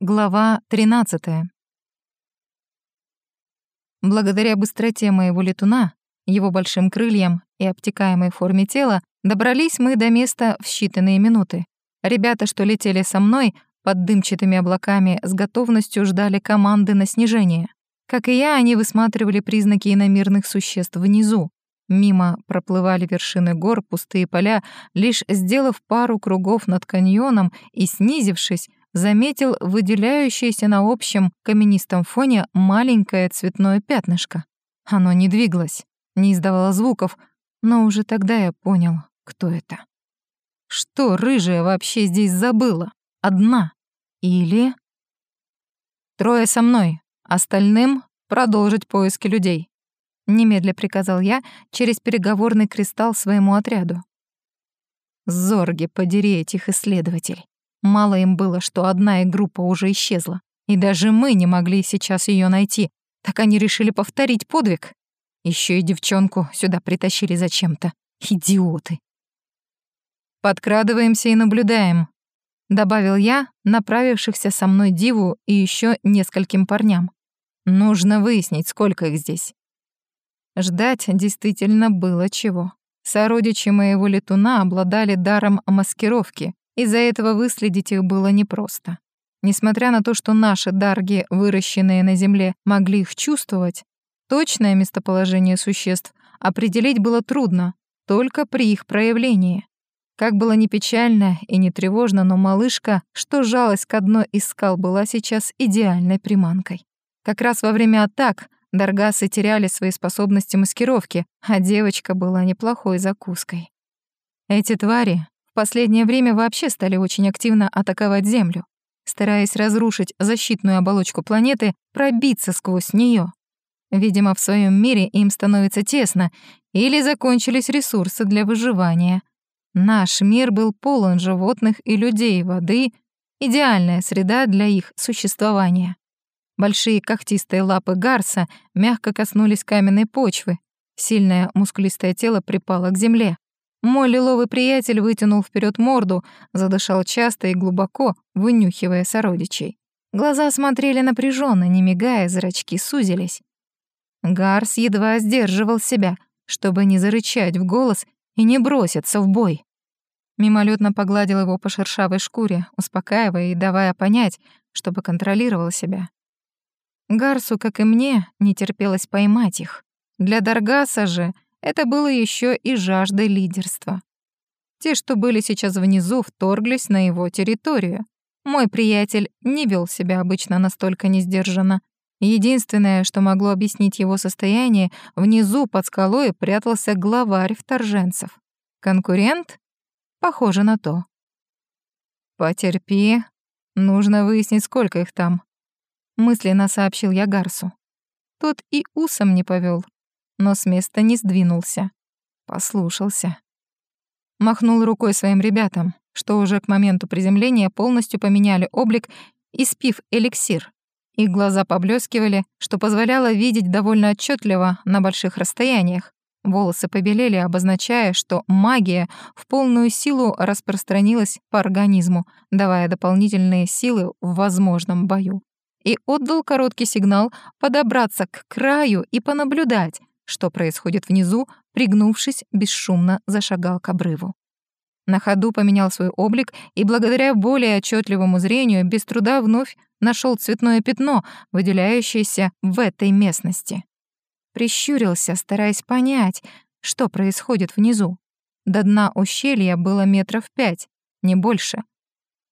Глава 13. Благодаря быстроте моего летуна, его большим крыльям и обтекаемой форме тела добрались мы до места в считанные минуты. Ребята, что летели со мной, под дымчатыми облаками с готовностью ждали команды на снижение. Как и я, они высматривали признаки иномирных существ внизу. Мимо проплывали вершины гор, пустые поля, лишь сделав пару кругов над каньоном и снизившись, заметил выделяющееся на общем каменистом фоне маленькое цветное пятнышко. Оно не двигалось, не издавало звуков, но уже тогда я понял, кто это. Что рыжая вообще здесь забыла? Одна. Или... Трое со мной, остальным продолжить поиски людей. Немедля приказал я через переговорный кристалл своему отряду. Зорги, подери этих исследователей. Мало им было, что одна их группа уже исчезла. И даже мы не могли сейчас ее найти. Так они решили повторить подвиг. Еще и девчонку сюда притащили зачем-то. Идиоты. «Подкрадываемся и наблюдаем», — добавил я, направившихся со мной Диву и еще нескольким парням. «Нужно выяснить, сколько их здесь». Ждать действительно было чего. Сородичи моего летуна обладали даром маскировки, из-за этого выследить их было непросто. Несмотря на то, что наши дарги, выращенные на Земле, могли их чувствовать, точное местоположение существ определить было трудно, только при их проявлении. Как было не печально и не тревожно, но малышка, что жалость к одной из скал, была сейчас идеальной приманкой. Как раз во время атак Даргасы теряли свои способности маскировки, а девочка была неплохой закуской. Эти твари последнее время вообще стали очень активно атаковать Землю, стараясь разрушить защитную оболочку планеты, пробиться сквозь нее. Видимо, в своем мире им становится тесно или закончились ресурсы для выживания. Наш мир был полон животных и людей, воды — идеальная среда для их существования. Большие когтистые лапы гарса мягко коснулись каменной почвы, сильное мускулистое тело припало к земле. Мой лиловый приятель вытянул вперед морду, задышал часто и глубоко, вынюхивая сородичей. Глаза смотрели напряженно, не мигая, зрачки сузились. Гарс едва сдерживал себя, чтобы не зарычать в голос и не броситься в бой. Мимолетно погладил его по шершавой шкуре, успокаивая и давая понять, чтобы контролировал себя. Гарсу, как и мне, не терпелось поймать их. Для Даргаса же — это было еще и жажда лидерства. Те, что были сейчас внизу, вторглись на его территорию. Мой приятель не вел себя обычно настолько несдержанно. Единственное, что могло объяснить его состояние, внизу под скалой прятался главарь вторженцев. Конкурент? Похоже на то. «Потерпи. Нужно выяснить, сколько их там», — мысленно сообщил я Гарсу. Тот и усом не повел но с места не сдвинулся. Послушался. Махнул рукой своим ребятам, что уже к моменту приземления полностью поменяли облик, испив эликсир. Их глаза поблескивали, что позволяло видеть довольно отчетливо на больших расстояниях. Волосы побелели, обозначая, что магия в полную силу распространилась по организму, давая дополнительные силы в возможном бою. И отдал короткий сигнал подобраться к краю и понаблюдать, что происходит внизу, пригнувшись, бесшумно зашагал к обрыву. На ходу поменял свой облик и благодаря более отчетливому зрению без труда вновь нашел цветное пятно, выделяющееся в этой местности. Прищурился, стараясь понять, что происходит внизу. До дна ущелья было метров пять, не больше,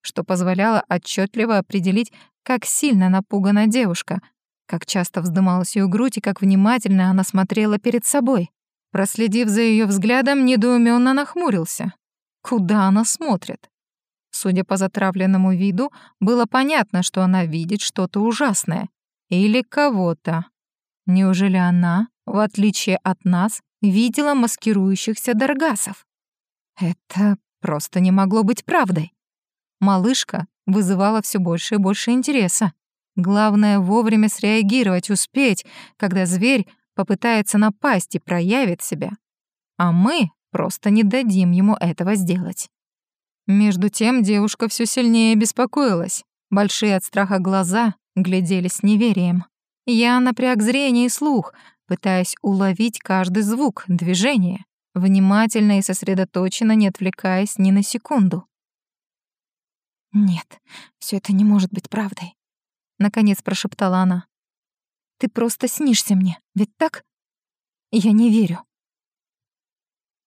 что позволяло отчетливо определить, как сильно напугана девушка — как часто вздымалась ее грудь и как внимательно она смотрела перед собой. Проследив за ее взглядом, недоуменно нахмурился. Куда она смотрит? Судя по затравленному виду, было понятно, что она видит что-то ужасное. Или кого-то. Неужели она, в отличие от нас, видела маскирующихся даргасов? Это просто не могло быть правдой. Малышка вызывала все больше и больше интереса. Главное вовремя среагировать, успеть, когда зверь попытается напасть и проявит себя. А мы просто не дадим ему этого сделать. Между тем девушка все сильнее беспокоилась. Большие от страха глаза глядели с неверием. Я напряг зрение и слух, пытаясь уловить каждый звук, движение, внимательно и сосредоточенно, не отвлекаясь ни на секунду. «Нет, все это не может быть правдой», — наконец прошептала она. «Ты просто снишься мне, ведь так? Я не верю».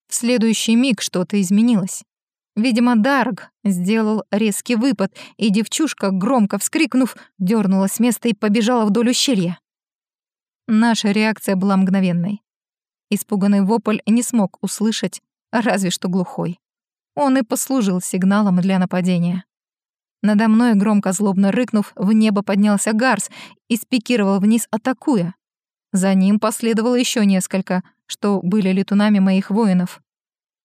В следующий миг что-то изменилось. Видимо, Дарг сделал резкий выпад, и девчушка, громко вскрикнув, дернулась с места и побежала вдоль ущелья. Наша реакция была мгновенной. Испуганный вопль не смог услышать, разве что глухой. Он и послужил сигналом для нападения. Надо мной, громко злобно рыкнув, в небо поднялся Гарс и спикировал вниз, атакуя. За ним последовало еще несколько, что были летунами моих воинов.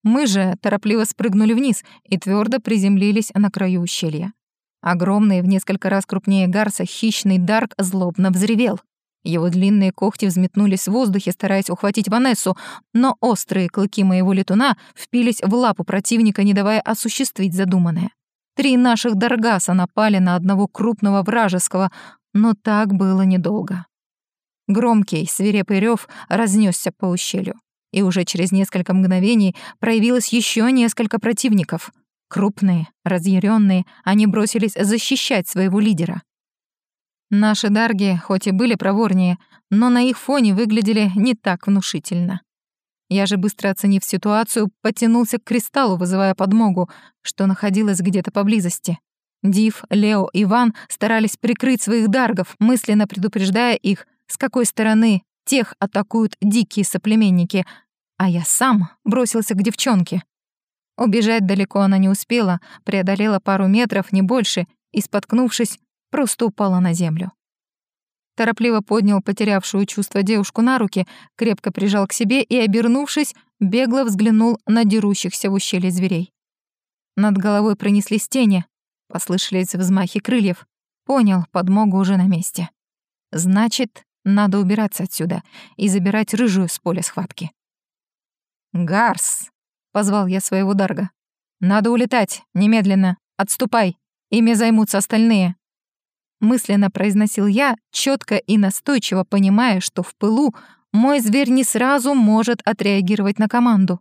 Мы же торопливо спрыгнули вниз и твердо приземлились на краю ущелья. Огромный, в несколько раз крупнее Гарса, хищный Дарк злобно взревел. Его длинные когти взметнулись в воздухе, стараясь ухватить Ванессу, но острые клыки моего летуна впились в лапу противника, не давая осуществить задуманное. Три наших Даргаса напали на одного крупного вражеского, но так было недолго. Громкий, свирепый рев разнесся по ущелью и уже через несколько мгновений проявилось еще несколько противников. Крупные, разъяренные, они бросились защищать своего лидера. Наши дарги, хоть и были проворнее, но на их фоне выглядели не так внушительно. Я же, быстро оценив ситуацию, потянулся к кристаллу, вызывая подмогу, что находилось где-то поблизости. Див, Лео и Ван старались прикрыть своих даргов, мысленно предупреждая их, с какой стороны тех атакуют дикие соплеменники, а я сам бросился к девчонке. Убежать далеко она не успела, преодолела пару метров, не больше, и, споткнувшись, просто упала на землю. Торопливо поднял потерявшую чувство девушку на руки, крепко прижал к себе и, обернувшись, бегло взглянул на дерущихся в ущелье зверей. Над головой пронеслись тени, послышались взмахи крыльев. Понял, подмога уже на месте. Значит, надо убираться отсюда и забирать рыжую с поля схватки. «Гарс!» — позвал я своего Дарга. «Надо улетать, немедленно. Отступай. Ими займутся остальные». Мысленно произносил я, четко и настойчиво понимая, что в пылу мой зверь не сразу может отреагировать на команду.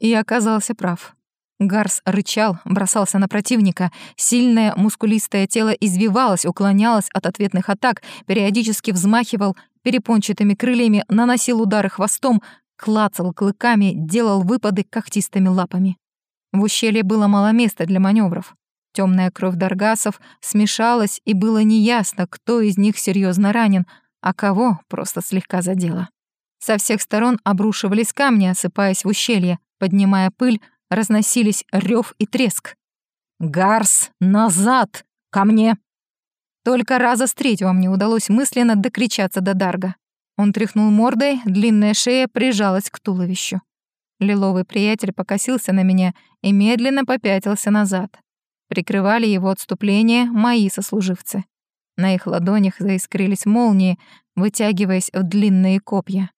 И оказался прав. Гарс рычал, бросался на противника. Сильное мускулистое тело извивалось, уклонялось от ответных атак, периодически взмахивал перепончатыми крыльями, наносил удары хвостом, клацал клыками, делал выпады когтистыми лапами. В ущелье было мало места для маневров. Темная кровь Даргасов смешалась, и было неясно, кто из них серьезно ранен, а кого просто слегка задело. Со всех сторон обрушивались камни, осыпаясь в ущелье, поднимая пыль, разносились рев и треск. «Гарс, назад! Ко мне!» Только раза с третьего мне удалось мысленно докричаться до Дарга. Он тряхнул мордой, длинная шея прижалась к туловищу. Лиловый приятель покосился на меня и медленно попятился назад. Прикрывали его отступление мои сослуживцы. На их ладонях заискрились молнии, вытягиваясь в длинные копья.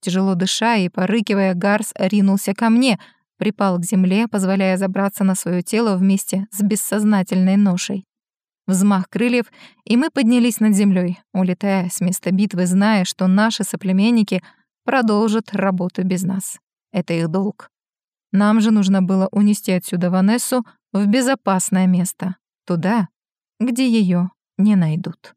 Тяжело дыша и порыкивая, Гарс ринулся ко мне, припал к земле, позволяя забраться на свое тело вместе с бессознательной ношей взмах крыльев, и мы поднялись над землей, улетая с места битвы, зная, что наши соплеменники продолжат работу без нас. Это их долг. Нам же нужно было унести отсюда Ванессу в безопасное место, туда, где ее не найдут.